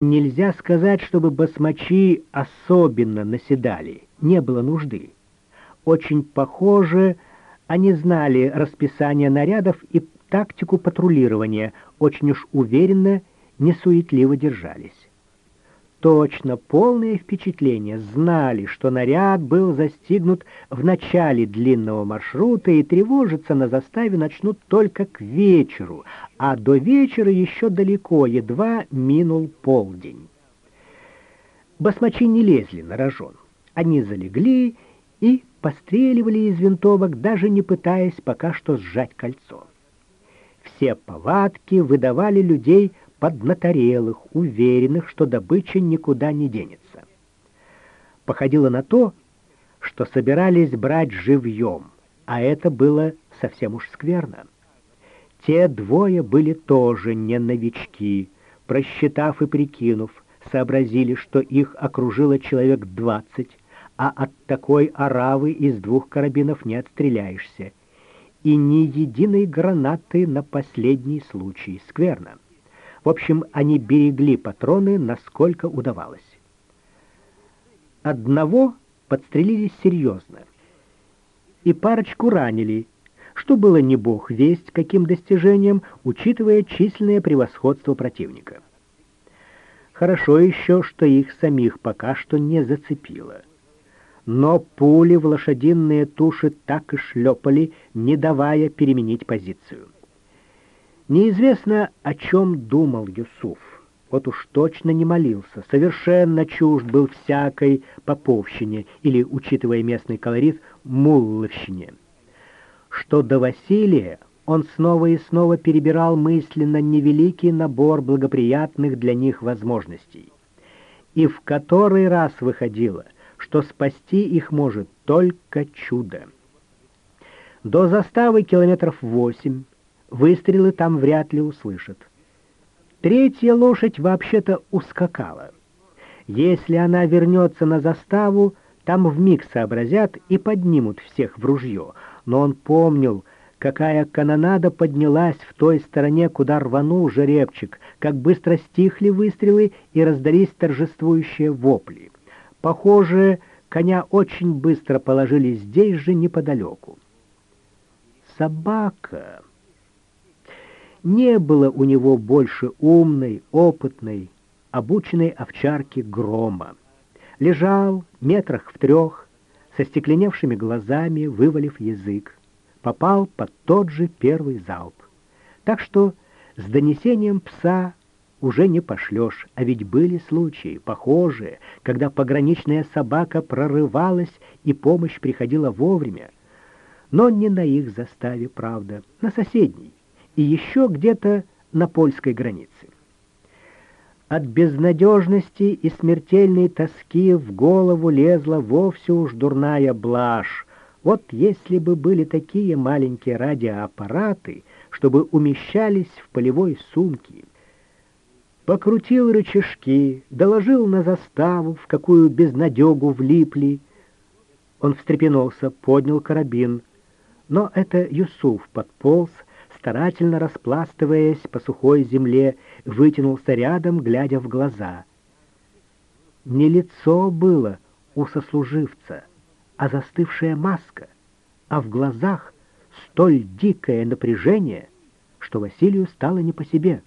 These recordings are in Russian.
Нельзя сказать, чтобы басмачи особенно наседали, не было нужды. Очень похоже, они знали расписание нарядов и тактику патрулирования, очень уж уверенно, несуетливо держались точно полное впечатление, знали, что наряд был застигнут в начале длинного маршрута и тревожиться на заставе начнут только к вечеру, а до вечера еще далеко, едва минул полдень. Басмачи не лезли на рожон. Они залегли и постреливали из винтовок, даже не пытаясь пока что сжать кольцо. Все повадки выдавали людей поднаторелых, уверенных, что добыча никуда не денется. Походило на то, что собирались брать живьем, а это было совсем уж скверно. Те двое были тоже не новички, просчитав и прикинув, сообразили, что их окружило человек двадцать, а от такой оравы из двух карабинов не отстреляешься. И ни единой гранаты на последний случай. Скверно. В общем, они берегли патроны, насколько удавалось. Одного подстрелили серьезно. И парочку ранили, что было не бог весть каким достижением, учитывая численное превосходство противника. Хорошо еще, что их самих пока что не зацепило. Но пули в лошадиные туши так и шлепали, не давая переменить позицию. Неизвестно, о чем думал Юсуф. Вот уж точно не молился, совершенно чужд был всякой поповщине или, учитывая местный колорит, мулловщине. Что до Василия, он снова и снова перебирал мысленно невеликий набор благоприятных для них возможностей. И в который раз выходило, что спасти их может только чудо. До заставы километров восемь, Выстрелы там вряд ли услышат. Третья лошадь вообще-то ускакала. Если она вернется на заставу, там вмиг сообразят и поднимут всех в ружье. Но он помнил, какая канонада поднялась в той стороне, куда рванул жеребчик, как быстро стихли выстрелы и раздались торжествующие вопли. Похоже, коня очень быстро положили здесь же неподалеку. Собака... Не было у него больше умной, опытной, обученной овчарки грома. Лежал метрах в трех, со стекленевшими глазами, вывалив язык. Попал под тот же первый залп. Так что с донесением пса уже не пошлешь, а ведь были случаи, похожие, когда пограничная собака прорывалась и помощь приходила вовремя. Но не на их заставе, правда, на соседней и еще где-то на польской границе. От безнадежности и смертельной тоски в голову лезла вовсе уж дурная блажь. Вот если бы были такие маленькие радиоаппараты, чтобы умещались в полевой сумке. Покрутил рычажки, доложил на заставу, в какую безнадегу влипли. Он встрепенулся, поднял карабин. Но это Юсуф подполз, старательно распластываясь по сухой земле, вытянулся рядом, глядя в глаза. Не лицо было у сослуживца, а застывшая маска, а в глазах столь дикое напряжение, что Василию стало не по себе.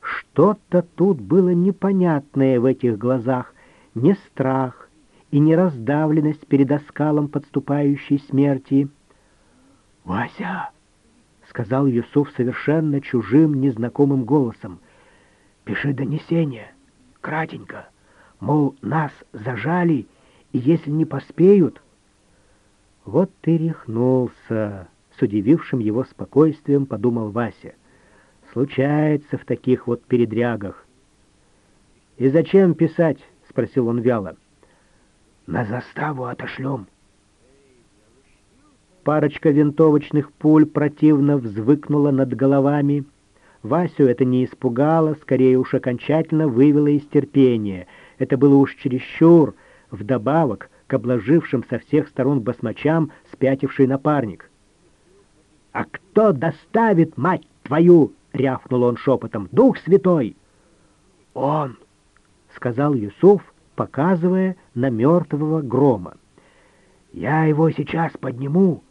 Что-то тут было непонятное в этих глазах, не страх и не раздавленность перед оскалом подступающей смерти. «Вася!» — сказал Юсуф совершенно чужим, незнакомым голосом. «Пиши донесение, кратенько, мол, нас зажали, и если не поспеют...» «Вот ты рехнулся!» — с удивившим его спокойствием подумал Вася. «Случается в таких вот передрягах». «И зачем писать?» — спросил он вяло. «На заставу отошлем». Парочка винтовочных пуль противно взвыкнула над головами. Васю это не испугало, скорее уж окончательно вывело из терпения. Это было уж чересчур, вдобавок к обложившим со всех сторон басмачам спятивший напарник. «А кто доставит, мать твою?» — рявкнул он шепотом. «Дух святой!» «Он!» сказал Юсуф, показывая на мертвого грома. «Я его сейчас подниму,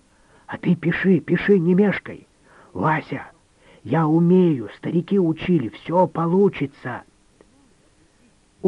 а ты пиши, пиши, не мешкай. Вася, я умею, старики учили, все получится».